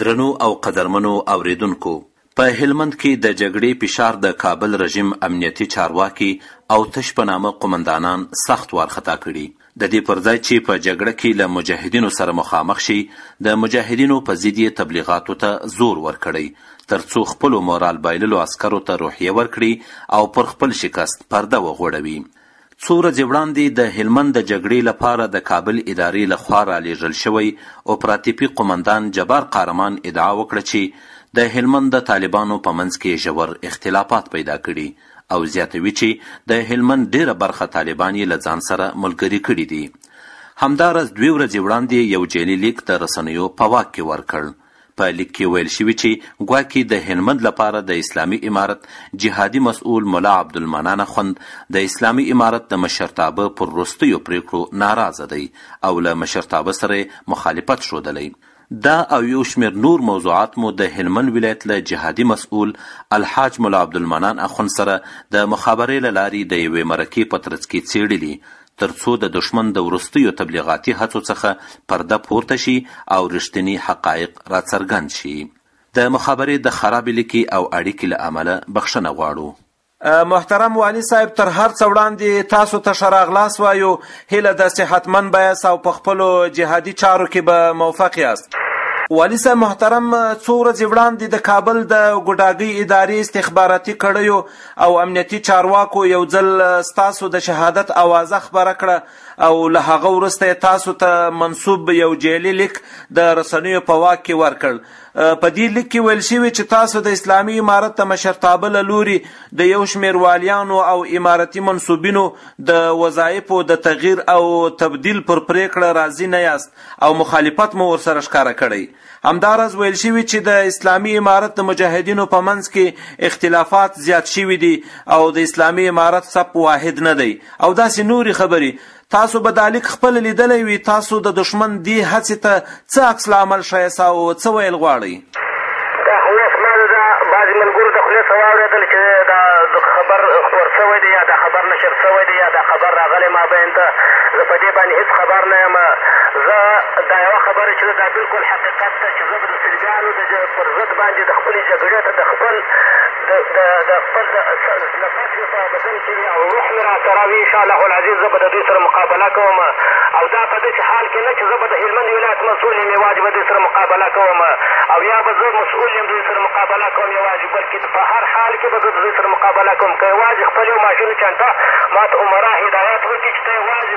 درنو او قدرمنو اورېدونکو! په هلمند کې د جګړې فشار د کابل رژیم امنیتي چارواکي او تش په نامه قومندانان سخت وارخطا کړي. د دې پر ځای چې په جګړه کې له مجاهدینو سره مخامخ شي، د مجاهدینو په ضد یې تبلیغاتو ته زور ورکړی، تر څو خپلو مورال بایللو عسکرو ته روحیه ورکړي او پر خپل شکست پرده وغوړوي. څو ورځې وړاندې د هلمند د جګړې لپاره د کابل ادارې له خوا رالیږل شوی اوپراتیپي قومندان جبار قهرمان ادعا وکړه چې د هلمند د طالبانو په منځ کې ژور اختلافات پیدا کړي او زیاتوي چې د هلمند ډیره برخه طالبان یې له ځان سره ملګري کړي دي همداراز دوې ورځې وړاندې یو جعلي لیک د رسنیو په واک کې ورکړ په لیک کې ویل شوي چې ګواکې د هلمند لپاره د اسلامي امارت جهادي مسؤل ملا عبدالمنان اخوند د اسلامي امارت د مشرتابه پر وروستیو پریکړو ناراضه دی او له مشرتابه سره مخالفت ښودلی دا او یو شمېر نور موضوعات مو د هلمند ولایت له جهادي مسؤل الحاج ملا عبدالمنان اخوند سره د مخابرې له لارې د یوې مرکې په ترڅ کې څېړلي تر څو د دښمن د وروستیو تبلیغاتي هڅو څخه پرده پورته شي او رښتیني حقایق راڅرګند شي. د مخابرې د خرابې لیکې او اړیکې له امله بخښنه غواړو. محترم والي صاحب تر هر څه وړاندې تاسو ته ښه راغلاست وایو هیله ده صحتمند به یاست او په خپلو جهادي چارو کې به موفق یاست. والي صاحب محترم څو ورځې وړاندې د کابل د ګوډاګۍ ادارې استخباراتي کړیو او امنیتي چارواکو یو ځل ستاسو د شهادت اوازه خبره کړه او له هغه وروسته یې تاسو ته منسوب یو جعلي لیک د رسنیو په واک کې ورکړ په دې لیک کې ویل شوي چې تاسو د اسلامي امارت د مشرتابه له لوري د یو شمېر والیانو او امارتي منسوبینو د وظایفو د تغییر او تبدیل پر پریکړه راضي نه یاست او مخالفت مو ورسره ښکاره کړی همداراز ویل شوي چې د اسلامي امارت د مجاهدینو په منځ کې اختلافات زیات شوي دي او د اسلامي امارت صف واحد نه دی او داسې نورې خبرې تاسو به دا لیک خپل لیدلی وي تاسو د دښمن دې هڅې ته څه عکس العمل ښایسه او څه ویل غواړئ دا بلکل حقیقت ده چې زه به د صلیبیانو د پر ضد باندې د خپلې جګړې ته د خپل د خپل نفس مې په بدن کې وي او روح مې را سره وي انشاءالله العزیز زه به د دوی سره مقابله کوم او دا په داسې حال کې نه چې زه به د هلمند ولایت مسؤول یم یوازې به دوی سره مقابله کوم او یا به زه مسؤول یم دوی سره مقابله کوم یوازې بلکې په هر حال کې به زه د دوی سره مقابله کوم که یوازې خپل یو ماشین چانټه ما ته عمرا هدایت وکړي چې ته یوازې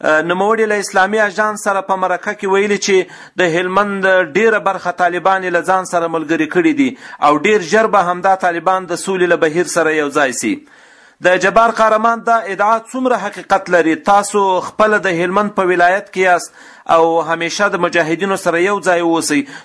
نوموړي له اسلامي اژانس سره په مرکه کې ویلي چې د هلمند ډېره برخه طالبان یې له ځان سره ملګري کړي دي او ډېر ژر به همدا طالبان د سولې له بهیر سره یو ځای سي د جبار قهرمان دا ادعا څومره حقیقت لري تاسو خپل د هلمند په ولایت کې یاست او همیشه د مجاهدینو سره یو ځای اوسئ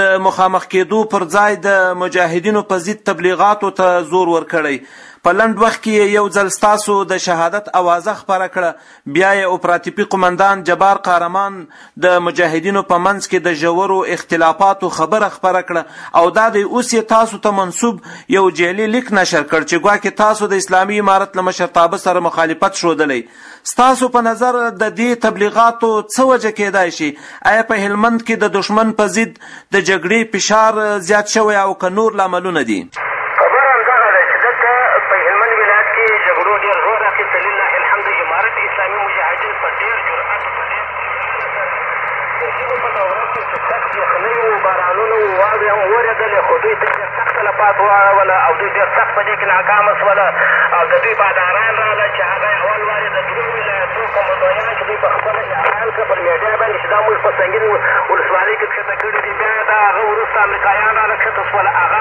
د مخامخ کېدو پر ځای د مجاهدینو په ضد تبلیغاتو ته زور ورکړی، په لنډ وخت کې یې یو ځل ستاسو د شهادت اوازه خپره کړه، بیا یې اپراتیپي قومندان جبار قهرمان د مجاهدینو په منځ کې د ژورو اختلافاتو خبره خپره کړه او دا دی اوس یې تاسو ته منسوب یو جعلي لیک نشر کړ چې ګواکې تاسو د اسلامي امارت له مشرتابه سره مخالفت ښودلی ستاسو په نظر د دې تبلیغاتو څه وجه کیدای شي؟ ایا په هلمند کې د دښمن په ضد د جګړې فشار زیات شوی او که نور لاملونه دي؟ تلفات واړوله او دوی ډېر سخت په دې کې ناکام شول او د دوی باداران راغله چې هغه اول وار د درو ولایتو قومندانان چې دوی په خپله اعلان کړه پر میډیا باندې چې دا موږ په سنګین ولسوالۍ کې کښته کړي دي بیا د هغه وروسته امریکایان راله کښته شول هغه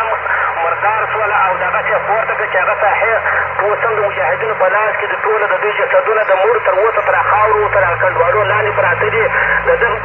مردار شول او دغه چې پورته کړه چې هغه ساحې اوس هم د مجاهدینو په لاس کې د ټوله د دوی جسدونه د مور تر اوسه پر خاورو تر کنډوالو لاندې پراته دي د دغه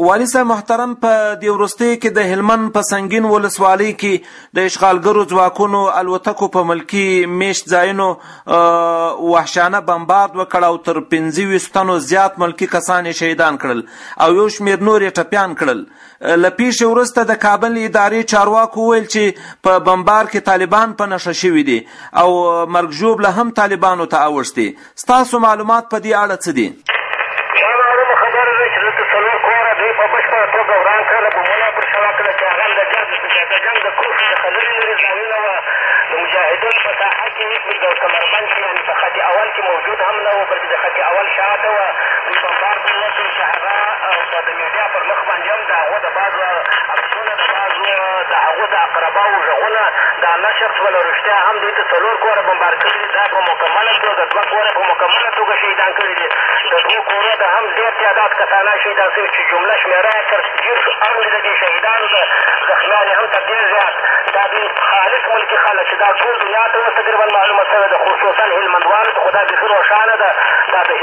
والي صاحب محترم په دې وروستیو کې د هلمند په سنګین ولسوالۍ کې د اشغالګرو ځواکونو الوتکو په ملکي میشت ځایونو وحشانه بمبارد وکړ او تر پنځه ویشت تنو زیات ملکي کسان یې شهیدان کړل او یو شمېر نور یې ټپیان کړل له پېښې وروسته د کابل ادارې چارواکو وویل چې په بمبار کې طالبان په نښه شوي دي او مرګ ژوبله هم طالبانو ته اوښتې. ستاسو معلومات په دې اړه څه دي؟ بیا پر مخ باندې هم د هغو د بعضو عکسونه د بعضو د هغو د اقرباو غږونه دا نشر شول رښتیا هم دوی ته څلور کوره بمبار کړي دي دا په مکمله توګه دوه کوره په مکمله توګه شهیدان کړي دي د دوو کورو ته هم ډېر تعداد کسانه شهیدان شوي چې جمله شمېره یې تر دېرشو اړوندې د دې شهیدانو ده زخمیان یې هم تر ډېر زیات دا دوی خالص ملکي خلک چې دا ټول دنیا ته اوس تقریبا معلومه شوې ده خصوصا هلمندوالو ته خو دا بېخي روښانه ده دا د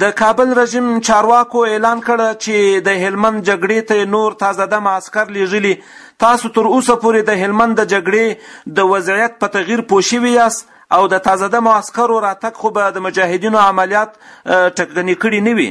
د کابل رژیم چارواکو اعلان کړ چې د هلمند جګړې ته نور تازه دم عسکر لیږلي تاسو تر اوسه پورې د هلمند د جګړې د وضعیت په تغییر پوه شوي یاست او د تازده معسکرو راتګ خو به د مجاهدینو عملیات ټکني کړي نه وي.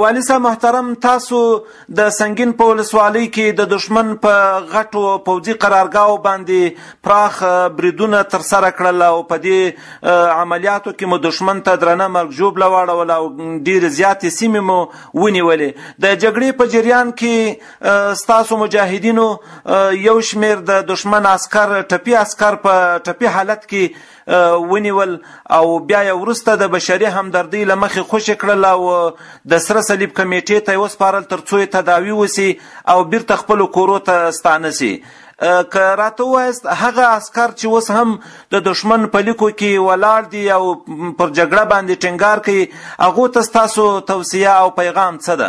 والي صاحب محترم تاسو د سنګین په ولسوالۍ کې د دشمن په غټو پوځي قرارګاو باندې پراخ بریدونه تر سره کړل او په دې عملیاتو کې مو دشمن ته درنه مرګ جوب لواړول او ډیر زیاتې سیمې مو ونیولې د جګړې په جریان کې ستاسو مجاهدینو یو شمیر د دشمن عسكر ټپی عسكر په ټپی حالت کې ونیول او بیا یې ورسته د بشري همدردۍ لمخې خوشې کړل او د سره صلیب کمیټې ته وسپارل ترڅو تداوی وسی او بیرته خپل کورو ته ستانه سي که راته وایست هغه عسکر چې اوس هم د دښمن په لیکو کې ولاړ دي او پر جګړه باندې ټینګار کوي هغو ته ستاسو توصیه او پیغام څه ده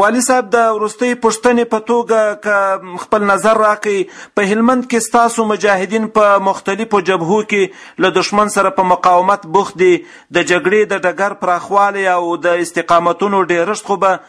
والي صاحب د وروستۍ پوښتنې په توګه که خپل نظر راکړئ په هلمند کې ستاسو مجاهدین په مختلفو جبهو کې له دښمن سره په مقاومت بوخت دي د جګړې د ډګر پراخوالی او د استقامتونو ډېرښت خو به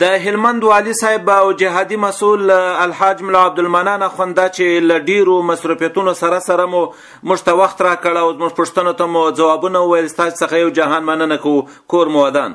د هلمند والی صاحب او جهادي مسول الحاج ملا عبد المنان خوند چې ل ډیرو مصرفیتونو سره سره مو مشته وخت را کړه او مش پښتنو ته مو جوابونه ویل ستاسو څخه یو جهان مننه کو کور مو ودان